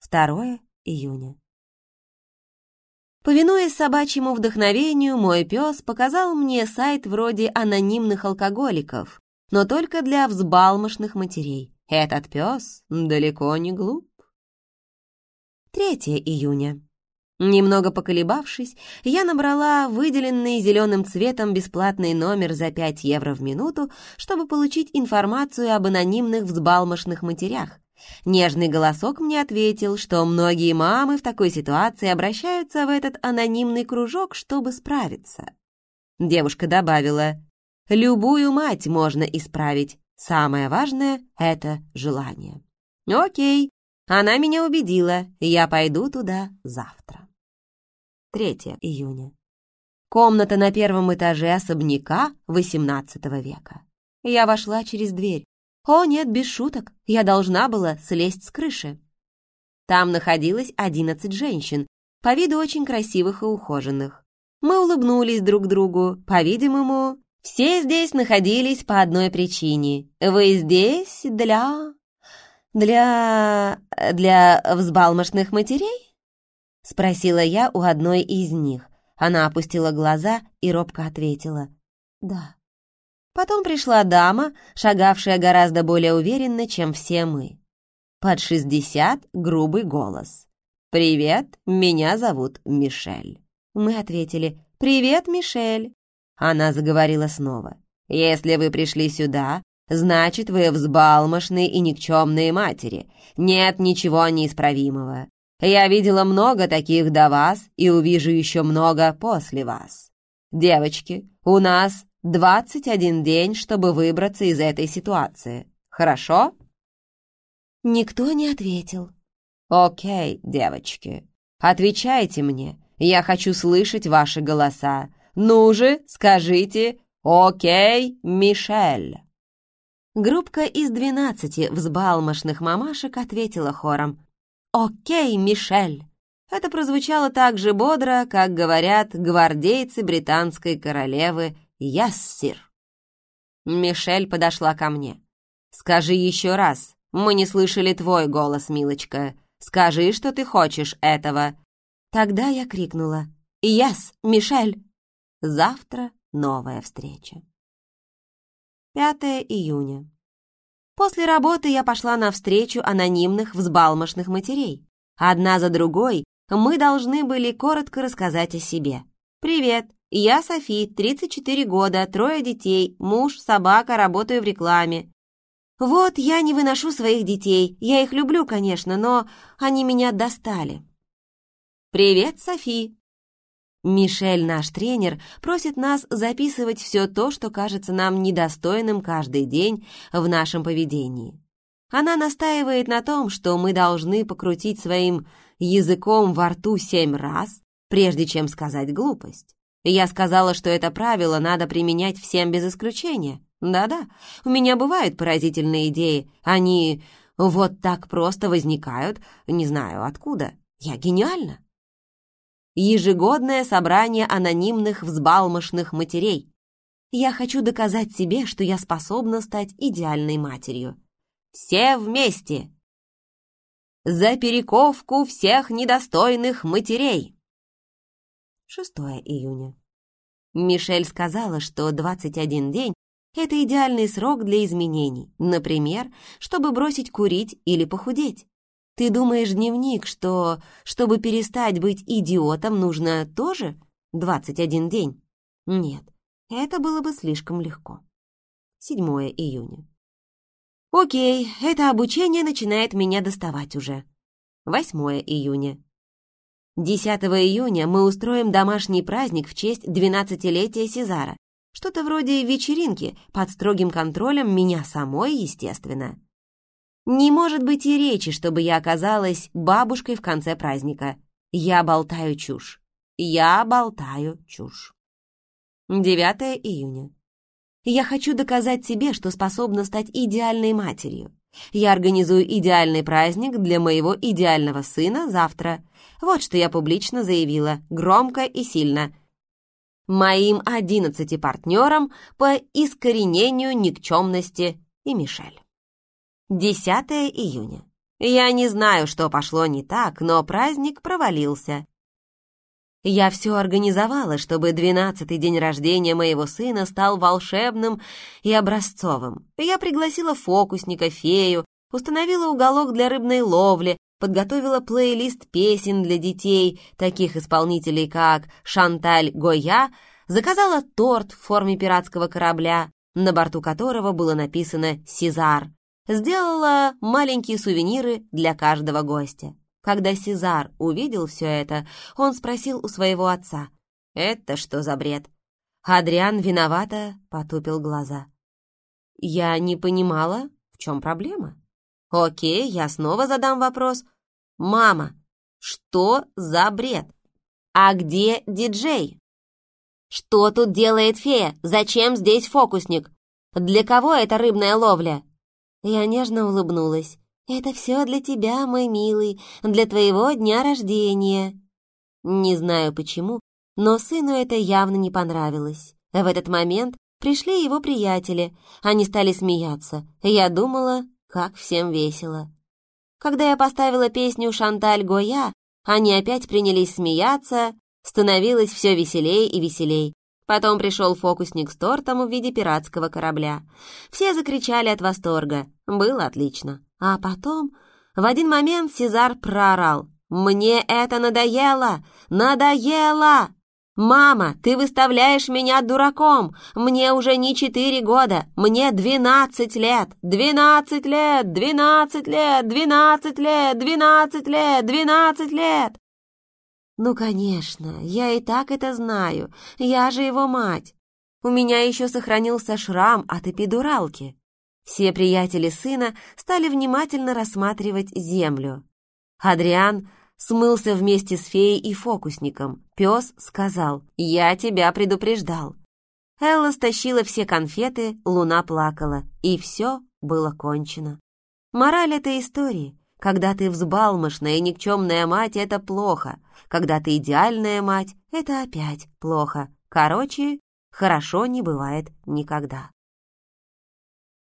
Второе июня. Повинуясь собачьему вдохновению, мой пес показал мне сайт вроде анонимных алкоголиков, но только для взбалмошных матерей. Этот пес далеко не глуп. 3 июня. Немного поколебавшись, я набрала выделенный зеленым цветом бесплатный номер за 5 евро в минуту, чтобы получить информацию об анонимных взбалмошных матерях. Нежный голосок мне ответил, что многие мамы в такой ситуации обращаются в этот анонимный кружок, чтобы справиться. Девушка добавила, «Любую мать можно исправить, самое важное — это желание». «Окей, она меня убедила, я пойду туда завтра. 3 июня. Комната на первом этаже особняка XVIII века. Я вошла через дверь. О, нет, без шуток, я должна была слезть с крыши. Там находилось одиннадцать женщин, по виду очень красивых и ухоженных. Мы улыбнулись друг другу, по-видимому, все здесь находились по одной причине. Вы здесь для... «Для... для взбалмошных матерей?» — спросила я у одной из них. Она опустила глаза и робко ответила «Да». Потом пришла дама, шагавшая гораздо более уверенно, чем все мы. Под шестьдесят грубый голос. «Привет, меня зовут Мишель». Мы ответили «Привет, Мишель». Она заговорила снова. «Если вы пришли сюда, Значит, вы взбалмошные и никчемные матери. Нет ничего неисправимого. Я видела много таких до вас и увижу еще много после вас. Девочки, у нас 21 день, чтобы выбраться из этой ситуации. Хорошо? Никто не ответил. Окей, девочки. Отвечайте мне. Я хочу слышать ваши голоса. Ну же, скажите «Окей, Мишель». Группка из двенадцати взбалмошных мамашек ответила хором «Окей, Мишель!». Это прозвучало так же бодро, как говорят гвардейцы британской королевы «Яссир». Мишель подошла ко мне. «Скажи еще раз. Мы не слышали твой голос, милочка. Скажи, что ты хочешь этого». Тогда я крикнула «Яс, Мишель!». Завтра новая встреча. 5 июня. После работы я пошла на встречу анонимных взбалмошных матерей. Одна за другой мы должны были коротко рассказать о себе. «Привет, я Софи, 34 года, трое детей, муж, собака, работаю в рекламе. Вот я не выношу своих детей, я их люблю, конечно, но они меня достали». «Привет, Софи, Мишель, наш тренер, просит нас записывать все то, что кажется нам недостойным каждый день в нашем поведении. Она настаивает на том, что мы должны покрутить своим языком во рту семь раз, прежде чем сказать глупость. Я сказала, что это правило надо применять всем без исключения. Да-да, у меня бывают поразительные идеи. Они вот так просто возникают, не знаю откуда. Я гениальна ежегодное собрание анонимных взбалмошных матерей. Я хочу доказать себе, что я способна стать идеальной матерью. Все вместе! За перековку всех недостойных матерей! 6 июня. Мишель сказала, что 21 день — это идеальный срок для изменений, например, чтобы бросить курить или похудеть. Ты думаешь, дневник, что, чтобы перестать быть идиотом, нужно тоже 21 день? Нет, это было бы слишком легко. 7 июня. Окей, это обучение начинает меня доставать уже. 8 июня. 10 июня мы устроим домашний праздник в честь 12-летия Сезара. Что-то вроде вечеринки под строгим контролем меня самой, естественно. Не может быть и речи, чтобы я оказалась бабушкой в конце праздника. Я болтаю чушь. Я болтаю чушь. 9 июня. Я хочу доказать себе, что способна стать идеальной матерью. Я организую идеальный праздник для моего идеального сына завтра. Вот что я публично заявила, громко и сильно. моим одиннадцати партнерам по искоренению никчемности и Мишель. 10 июня. Я не знаю, что пошло не так, но праздник провалился. Я все организовала, чтобы двенадцатый день рождения моего сына стал волшебным и образцовым. Я пригласила фокусника, фею, установила уголок для рыбной ловли, подготовила плейлист песен для детей, таких исполнителей, как Шанталь Гоя, заказала торт в форме пиратского корабля, на борту которого было написано «Сезар», сделала маленькие сувениры для каждого гостя. Когда Сезар увидел все это, он спросил у своего отца, «Это что за бред?» Адриан виновато потупил глаза. «Я не понимала, в чем проблема?» «Окей, я снова задам вопрос. «Мама, что за бред? А где диджей?» «Что тут делает фея? Зачем здесь фокусник? Для кого это рыбная ловля?» Я нежно улыбнулась. «Это все для тебя, мой милый, для твоего дня рождения». Не знаю почему, но сыну это явно не понравилось. В этот момент пришли его приятели. Они стали смеяться. Я думала, как всем весело. Когда я поставила песню «Шанталь Гоя», они опять принялись смеяться, становилось все веселей и веселей. Потом пришел фокусник с тортом в виде пиратского корабля. Все закричали от восторга. Было отлично. А потом, в один момент Сезар проорал. «Мне это надоело! Надоело!» «Мама, ты выставляешь меня дураком! Мне уже не четыре года, мне двенадцать лет! Двенадцать лет! Двенадцать лет! Двенадцать лет! Двенадцать лет! Двенадцать лет!» «Ну, конечно, я и так это знаю, я же его мать. У меня еще сохранился шрам от эпидуралки». Все приятели сына стали внимательно рассматривать землю. Адриан смылся вместе с феей и фокусником. Пес сказал «Я тебя предупреждал». Элла стащила все конфеты, луна плакала, и все было кончено. Мораль этой истории — когда ты взбалмошная и никчемная мать, это плохо. Когда ты идеальная мать, это опять плохо. Короче, хорошо не бывает никогда.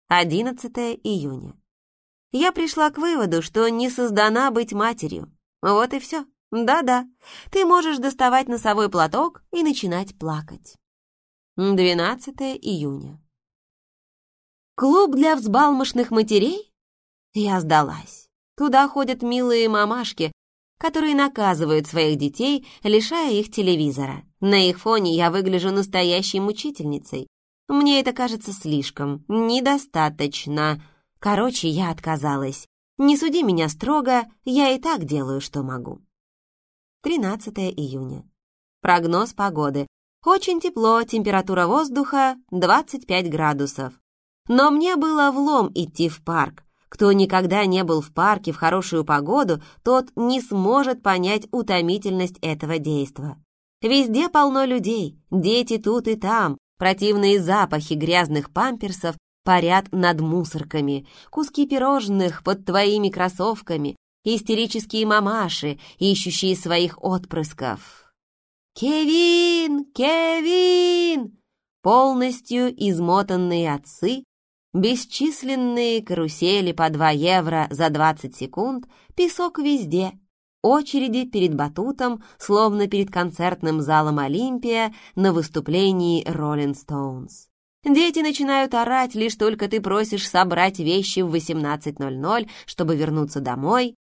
11 июня. Я пришла к выводу, что не создана быть матерью. Вот и все. Да-да, ты можешь доставать носовой платок и начинать плакать. 12 июня. Клуб для взбалмошных матерей? Я сдалась. Туда ходят милые мамашки, которые наказывают своих детей, лишая их телевизора. На их фоне я выгляжу настоящей мучительницей. Мне это кажется слишком, недостаточно. Короче, я отказалась. Не суди меня строго, я и так делаю, что могу. 13 июня. Прогноз погоды. Очень тепло, температура воздуха 25 градусов. Но мне было влом идти в парк. Кто никогда не был в парке в хорошую погоду, тот не сможет понять утомительность этого действа. Везде полно людей, дети тут и там, противные запахи грязных памперсов парят над мусорками, куски пирожных под твоими кроссовками, истерические мамаши, ищущие своих отпрысков. «Кевин! Кевин!» Полностью измотанные отцы, бесчисленные карусели по 2 евро за 20 секунд, песок везде, очереди перед батутом, словно перед концертным залом Олимпия на выступлении Роллинг Стоунс. Дети начинают орать, лишь только ты просишь собрать вещи в 18.00, чтобы вернуться домой.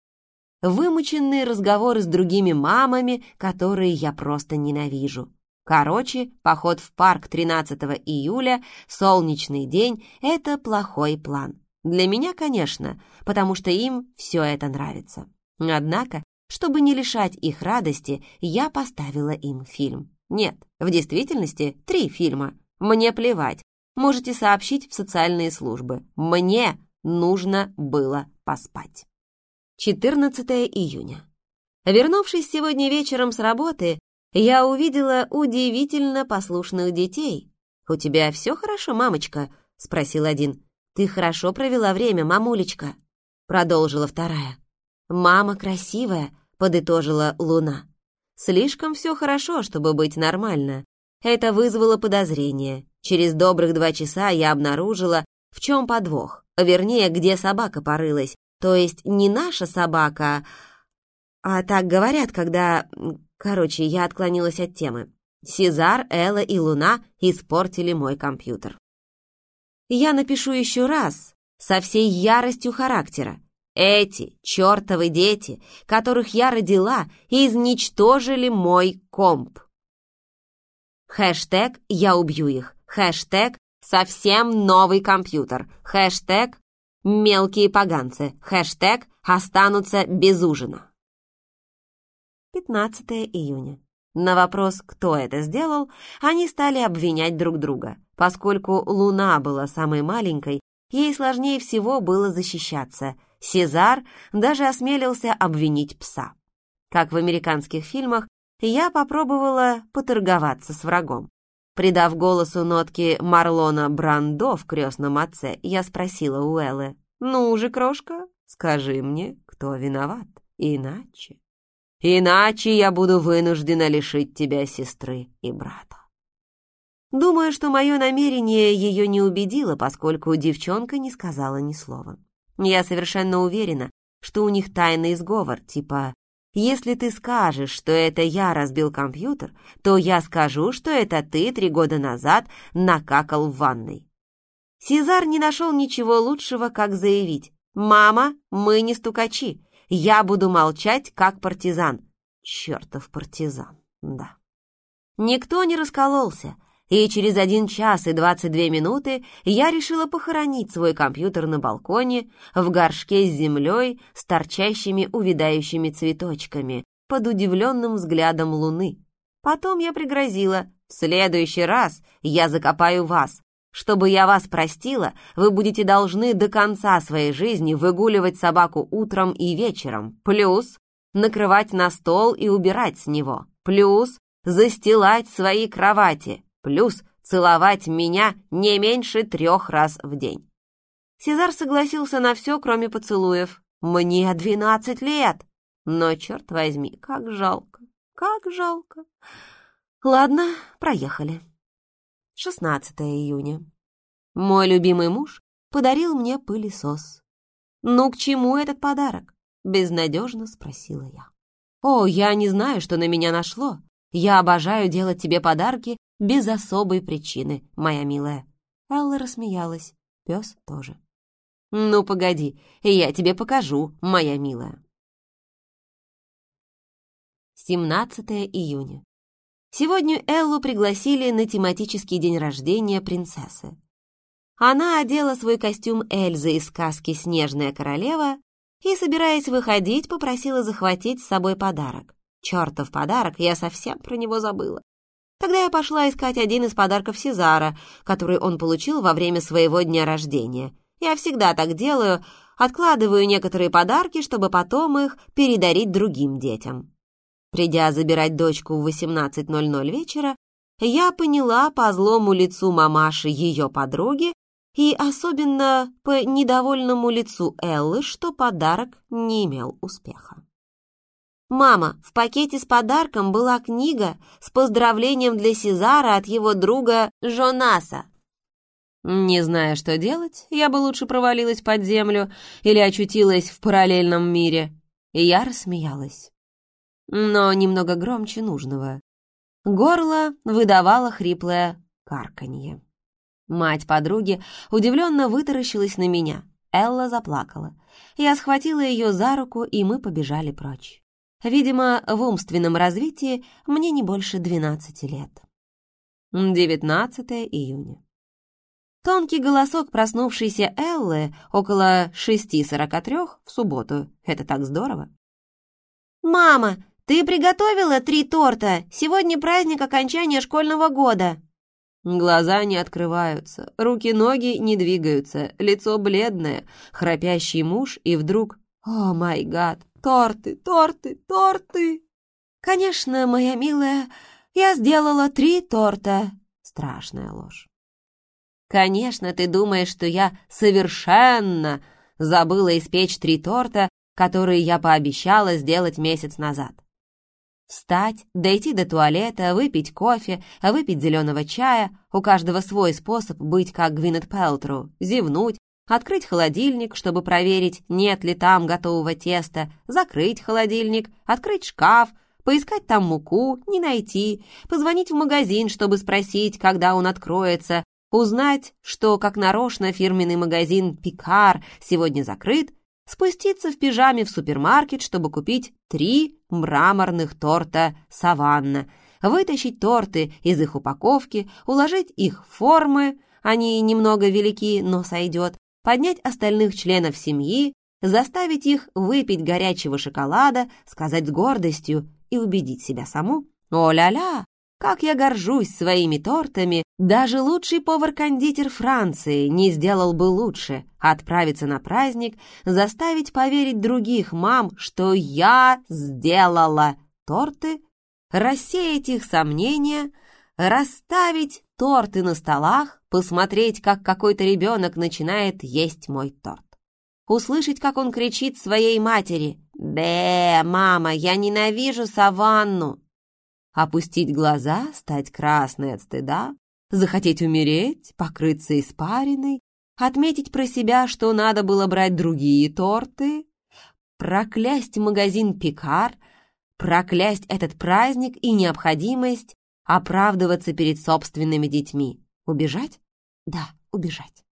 Вымученные разговоры с другими мамами, которые я просто ненавижу. Короче, поход в парк 13 июля, солнечный день — это плохой план. Для меня, конечно, потому что им все это нравится. Однако, чтобы не лишать их радости, я поставила им фильм. Нет, в действительности три фильма. Мне плевать, можете сообщить в социальные службы. Мне нужно было поспать. 14 июня. Вернувшись сегодня вечером с работы, я увидела удивительно послушных детей. «У тебя все хорошо, мамочка?» — спросил один. «Ты хорошо провела время, мамулечка?» — продолжила вторая. «Мама красивая», — подытожила Луна. «Слишком все хорошо, чтобы быть нормально. Это вызвало подозрение. Через добрых два часа я обнаружила, в чем подвох, вернее, где собака порылась. То есть не наша собака, а так говорят, когда... Короче, я отклонилась от темы. Сезар, Элла и Луна испортили мой компьютер. Я напишу еще раз, со всей яростью характера. Эти чертовы дети, которых я родила, изничтожили мой комп. Хэштег «Я убью их». Хэштег «Совсем новый компьютер». Хэштег «Мелкие поганцы». Хэштег «Останутся без ужина». 15 июня. На вопрос, кто это сделал, они стали обвинять друг друга. Поскольку Луна была самой маленькой, ей сложнее всего было защищаться. Сезар даже осмелился обвинить пса. Как в американских фильмах, я попробовала поторговаться с врагом. Придав голосу нотки Марлона Брандо в крестном отце, я спросила у Эллы, «Ну же, крошка, скажи мне, кто виноват, иначе...» Иначе я буду вынуждена лишить тебя сестры и брата. Думаю, что мое намерение ее не убедило, поскольку девчонка не сказала ни слова. Я совершенно уверена, что у них тайный сговор, типа «Если ты скажешь, что это я разбил компьютер, то я скажу, что это ты три года назад накакал в ванной». Сезар не нашел ничего лучшего, как заявить «Мама, мы не стукачи, я буду молчать, как партизан. Чертов партизан, да. Никто не раскололся, и через один час и двадцать две минуты я решила похоронить свой компьютер на балконе в горшке с землей с торчащими увядающими цветочками под удивленным взглядом луны. Потом я пригрозила, в следующий раз я закопаю вас, чтобы я вас простила, вы будете должны до конца своей жизни выгуливать собаку утром и вечером, плюс накрывать на стол и убирать с него, плюс застилать свои кровати, плюс целовать меня не меньше трех раз в день. Сезар согласился на все, кроме поцелуев. Мне двенадцать лет. Но, черт возьми, как жалко, как жалко. Ладно, проехали. 16 июня. Мой любимый муж подарил мне пылесос. «Ну, к чему этот подарок?» — безнадежно спросила я. «О, я не знаю, что на меня нашло. Я обожаю делать тебе подарки без особой причины, моя милая». Элла рассмеялась, пес тоже. «Ну, погоди, я тебе покажу, моя милая». 17 июня. Сегодня Эллу пригласили на тематический день рождения принцессы. Она одела свой костюм Эльзы из сказки «Снежная королева» и, собираясь выходить, попросила захватить с собой подарок. Чертов подарок, я совсем про него забыла. Тогда я пошла искать один из подарков Сезара, который он получил во время своего дня рождения. Я всегда так делаю, откладываю некоторые подарки, чтобы потом их передарить другим детям. Придя забирать дочку в 18.00 вечера, я поняла по злому лицу мамаши ее подруги, и особенно по недовольному лицу Эллы, что подарок не имел успеха. «Мама, в пакете с подарком была книга с поздравлением для Сезара от его друга Жонаса». Не зная, что делать, я бы лучше провалилась под землю или очутилась в параллельном мире. И я рассмеялась. Но немного громче нужного. Горло выдавало хриплое карканье. Мать подруги удивленно вытаращилась на меня. Элла заплакала. Я схватила ее за руку, и мы побежали прочь. Видимо, в умственном развитии мне не больше 12 лет. 19 июня. Тонкий голосок проснувшейся Эллы около 6.43 в субботу. Это так здорово. «Мама, ты приготовила три торта? Сегодня праздник окончания школьного года!» Глаза не открываются, руки-ноги не двигаются, лицо бледное, храпящий муж, и вдруг «О, май гад! Торты, торты, торты!» «Конечно, моя милая, я сделала три торта!» Страшная ложь. «Конечно, ты думаешь, что я совершенно забыла испечь три торта, которые я пообещала сделать месяц назад. Встать, дойти до туалета, выпить кофе, выпить зеленого чая. У каждого свой способ быть как Гвинет Пелтру. Зевнуть, открыть холодильник, чтобы проверить, нет ли там готового теста, закрыть холодильник, открыть шкаф, поискать там муку, не найти, позвонить в магазин, чтобы спросить, когда он откроется, узнать, что, как нарочно, фирменный магазин «Пикар» сегодня закрыт, спуститься в пижаме в супермаркет, чтобы купить три мраморных торта «Саванна», вытащить торты из их упаковки, уложить их в формы, они немного велики, но сойдет, поднять остальных членов семьи, заставить их выпить горячего шоколада, сказать с гордостью и убедить себя саму. «О-ля-ля, как я горжусь своими тортами! Даже лучший повар-кондитер Франции не сделал бы лучше. Отправиться на праздник, заставить поверить других мам, что я сделала торты, рассеять их сомнения, расставить торты на столах, посмотреть, как какой-то ребенок начинает есть мой торт. Услышать, как он кричит своей матери «Бе, мама, я ненавижу саванну!» Опустить глаза, стать красной от стыда, захотеть умереть, покрыться испариной, отметить про себя, что надо было брать другие торты, проклясть магазин «Пикар», проклясть этот праздник и необходимость оправдываться перед собственными детьми. Убежать? Да, убежать.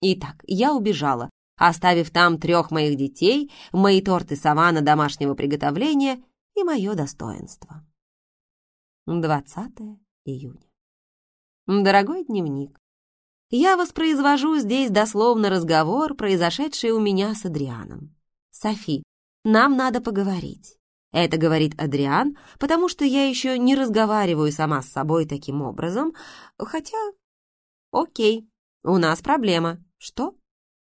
Итак, я убежала, оставив там трех моих детей, мои торты савана домашнего приготовления и мое достоинство. 20 июня. Дорогой дневник, я воспроизвожу здесь дословно разговор, произошедший у меня с Адрианом. «Софи, нам надо поговорить». Это говорит Адриан, потому что я еще не разговариваю сама с собой таким образом, хотя... Окей, у нас проблема. Что?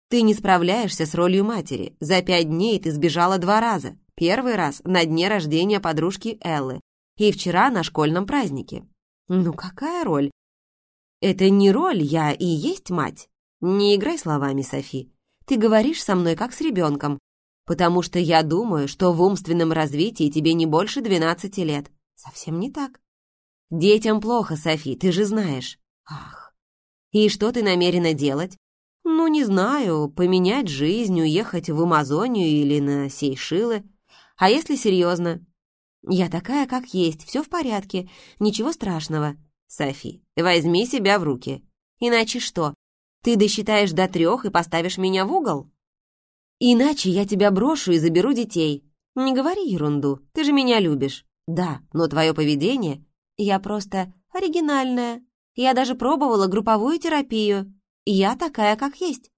Ты не справляешься с ролью матери. За пять дней ты сбежала два раза. Первый раз на дне рождения подружки Эллы, и вчера на школьном празднике. Ну какая роль? Это не роль, я и есть мать. Не играй словами, Софи. Ты говоришь со мной как с ребенком, потому что я думаю, что в умственном развитии тебе не больше 12 лет. Совсем не так. Детям плохо, Софи, ты же знаешь. Ах. И что ты намерена делать? Ну, не знаю, поменять жизнь, уехать в Амазонию или на Сейшилы. А если серьезно, «Я такая, как есть, все в порядке, ничего страшного». «Софи, возьми себя в руки. Иначе что, ты досчитаешь до трех и поставишь меня в угол?» «Иначе я тебя брошу и заберу детей. Не говори ерунду, ты же меня любишь». «Да, но твое поведение...» «Я просто оригинальная. Я даже пробовала групповую терапию. Я такая, как есть».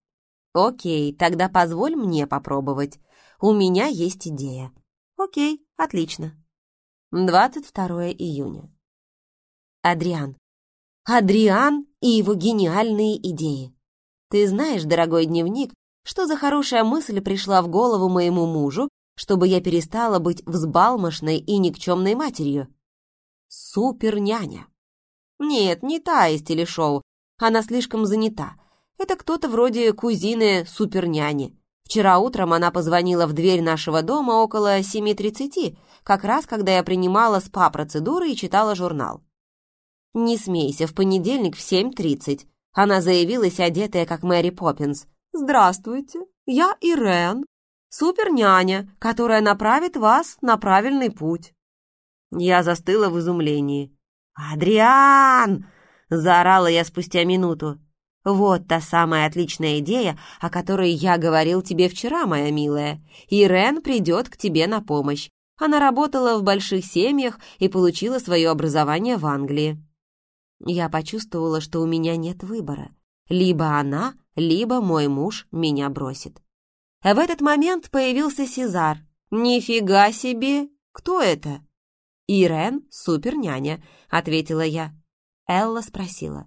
«Окей, тогда позволь мне попробовать. У меня есть идея». «Окей, отлично». 22 июня. Адриан. Адриан и его гениальные идеи. Ты знаешь, дорогой дневник, что за хорошая мысль пришла в голову моему мужу, чтобы я перестала быть взбалмошной и никчемной матерью? Супер-няня. Нет, не та из телешоу. Она слишком занята. Это кто-то вроде кузины супер-няни. Вчера утром она позвонила в дверь нашего дома около 7.30, как раз когда я принимала СПА-процедуры и читала журнал. «Не смейся, в понедельник в 7.30». Она заявилась, одетая как Мэри Поппинс. «Здравствуйте, я Ирен, супер-няня, которая направит вас на правильный путь». Я застыла в изумлении. «Адриан!» — заорала я спустя минуту. «Вот та самая отличная идея, о которой я говорил тебе вчера, моя милая. Ирен придет к тебе на помощь. Она работала в больших семьях и получила свое образование в Англии». Я почувствовала, что у меня нет выбора. Либо она, либо мой муж меня бросит. В этот момент появился Сезар. «Нифига себе! Кто это?» «Ирен, суперняня», — ответила я. Элла спросила.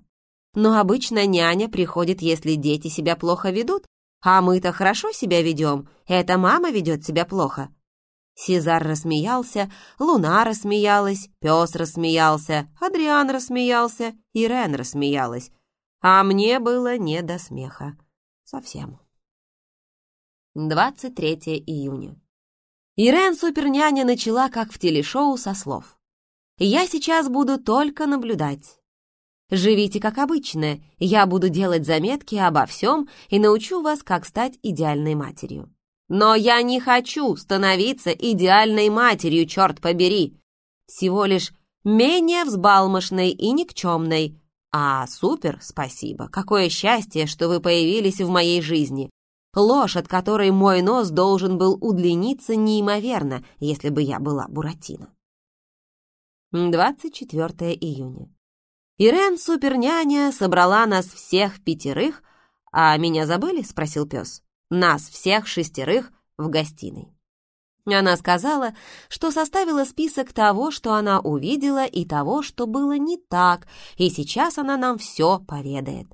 Но обычно няня приходит, если дети себя плохо ведут, а мы-то хорошо себя ведем, эта мама ведет себя плохо». Сезар рассмеялся, Луна рассмеялась, пес рассмеялся, Адриан рассмеялся, Ирен рассмеялась. А мне было не до смеха. Совсем. 23 июня. Ирен Суперняня начала как в телешоу со слов. «Я сейчас буду только наблюдать. Живите как обычно, я буду делать заметки обо всем и научу вас, как стать идеальной матерью. Но я не хочу становиться идеальной матерью, черт побери. Всего лишь менее взбалмошной и никчемной. А супер, спасибо, какое счастье, что вы появились в моей жизни. Ложь, от которой мой нос должен был удлиниться неимоверно, если бы я была Буратино. 24 июня. Ирен Суперняня собрала нас всех пятерых, а меня забыли? — спросил пес. Нас всех шестерых в гостиной. Она сказала, что составила список того, что она увидела, и того, что было не так, и сейчас она нам все поведает.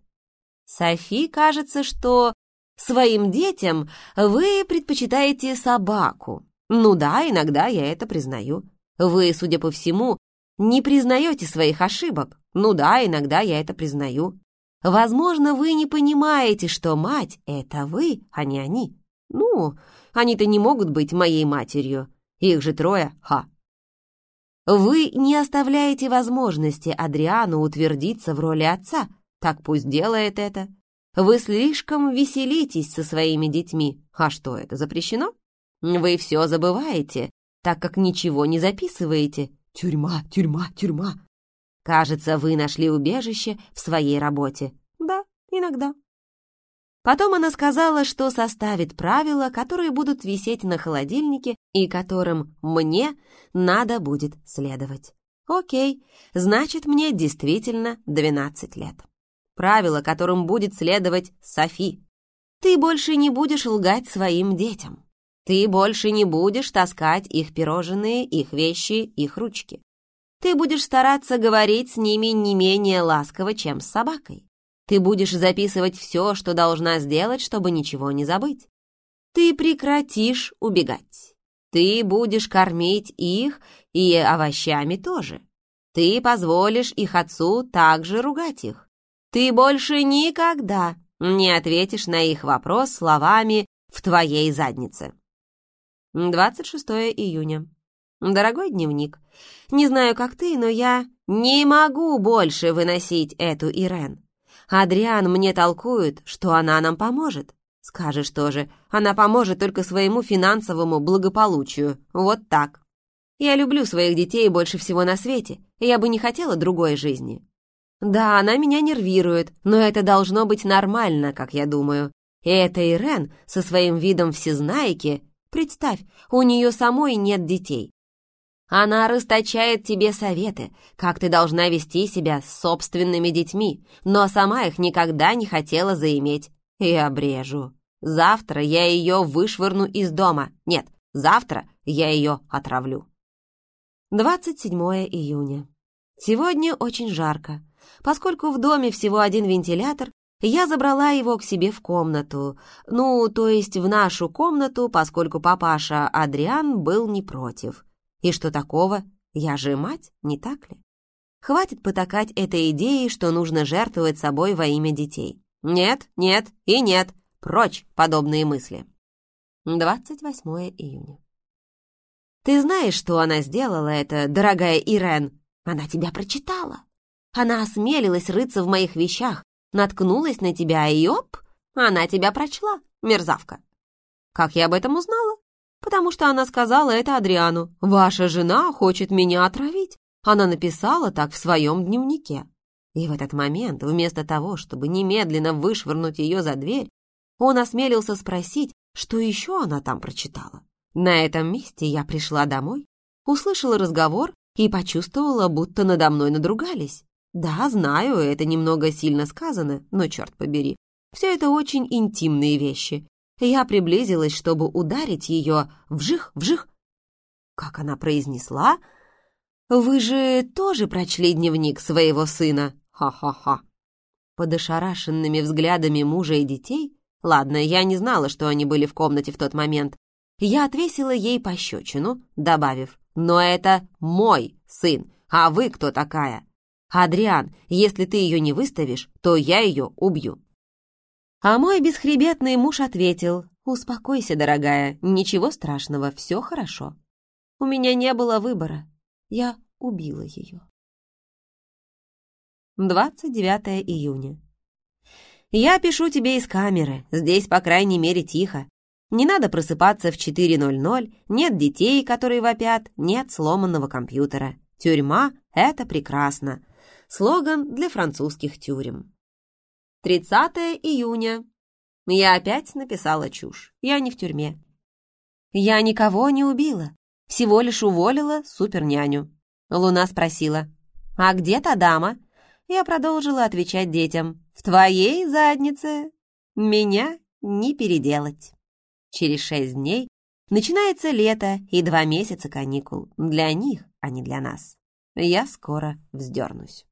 Софи кажется, что своим детям вы предпочитаете собаку. Ну да, иногда я это признаю. Вы, судя по всему, не признаете своих ошибок. Ну да, иногда я это признаю. Возможно, вы не понимаете, что мать — это вы, а не они. Ну, они-то не могут быть моей матерью. Их же трое, ха. Вы не оставляете возможности Адриану утвердиться в роли отца. Так пусть делает это. Вы слишком веселитесь со своими детьми. А что, это запрещено? Вы все забываете, так как ничего не записываете. Тюрьма, тюрьма, тюрьма. Кажется, вы нашли убежище в своей работе. Да, иногда. Потом она сказала, что составит правила, которые будут висеть на холодильнике и которым мне надо будет следовать. Окей, значит, мне действительно 12 лет. Правила, которым будет следовать Софи. Ты больше не будешь лгать своим детям. Ты больше не будешь таскать их пирожные, их вещи, их ручки. Ты будешь стараться говорить с ними не менее ласково, чем с собакой. Ты будешь записывать все, что должна сделать, чтобы ничего не забыть. Ты прекратишь убегать. Ты будешь кормить их и овощами тоже. Ты позволишь их отцу также ругать их. Ты больше никогда не ответишь на их вопрос словами «в твоей заднице». 26 июня. Дорогой дневник, не знаю, как ты, но я не могу больше выносить эту Ирен. Адриан мне толкует, что она нам поможет. Скажешь тоже, она поможет только своему финансовому благополучию. Вот так. Я люблю своих детей больше всего на свете, я бы не хотела другой жизни. Да, она меня нервирует, но это должно быть нормально, как я думаю. И эта Ирен со своим видом всезнайки, представь, у нее самой нет детей, она расточает тебе советы, как ты должна вести себя с собственными детьми, но сама их никогда не хотела заиметь. И обрежу. Завтра я ее вышвырну из дома. Нет, завтра я ее отравлю. 27 июня. Сегодня очень жарко. Поскольку в доме всего один вентилятор, я забрала его к себе в комнату. Ну, то есть в нашу комнату, поскольку папаша Адриан был не против. И что такого? Я же мать, не так ли? Хватит потакать этой идеей, что нужно жертвовать собой во имя детей. Нет, нет и нет. Прочь подобные мысли. 28 июня. Ты знаешь, что она сделала, эта дорогая Ирен? Она тебя прочитала. Она осмелилась рыться в моих вещах, наткнулась на тебя и оп, она тебя прочла, мерзавка. Как я об этом узнала? потому что она сказала это Адриану. «Ваша жена хочет меня отравить». Она написала так в своем дневнике. И в этот момент, вместо того, чтобы немедленно вышвырнуть ее за дверь, он осмелился спросить, что еще она там прочитала. На этом месте я пришла домой, услышала разговор и почувствовала, будто надо мной надругались. Да, знаю, это немного сильно сказано, но черт побери. Все это очень интимные вещи, я приблизилась, чтобы ударить ее вжих-вжих. Как она произнесла? «Вы же тоже прочли дневник своего сына? Ха-ха-ха!» Под ошарашенными взглядами мужа и детей, ладно, я не знала, что они были в комнате в тот момент, я отвесила ей пощечину, добавив, «Но это мой сын, а вы кто такая?» «Адриан, если ты ее не выставишь, то я ее убью». А мой бесхребетный муж ответил, «Успокойся, дорогая, ничего страшного, все хорошо. У меня не было выбора. Я убила ее». 29 июня. «Я пишу тебе из камеры. Здесь, по крайней мере, тихо. Не надо просыпаться в 4.00, нет детей, которые вопят, нет сломанного компьютера. Тюрьма — это прекрасно. Слоган для французских тюрем. 30 июня. Я опять написала чушь. Я не в тюрьме. Я никого не убила. Всего лишь уволила суперняню. Луна спросила, «А где та дама?» Я продолжила отвечать детям, «В твоей заднице меня не переделать». Через шесть дней начинается лето и два месяца каникул. Для них, а не для нас. Я скоро вздернусь.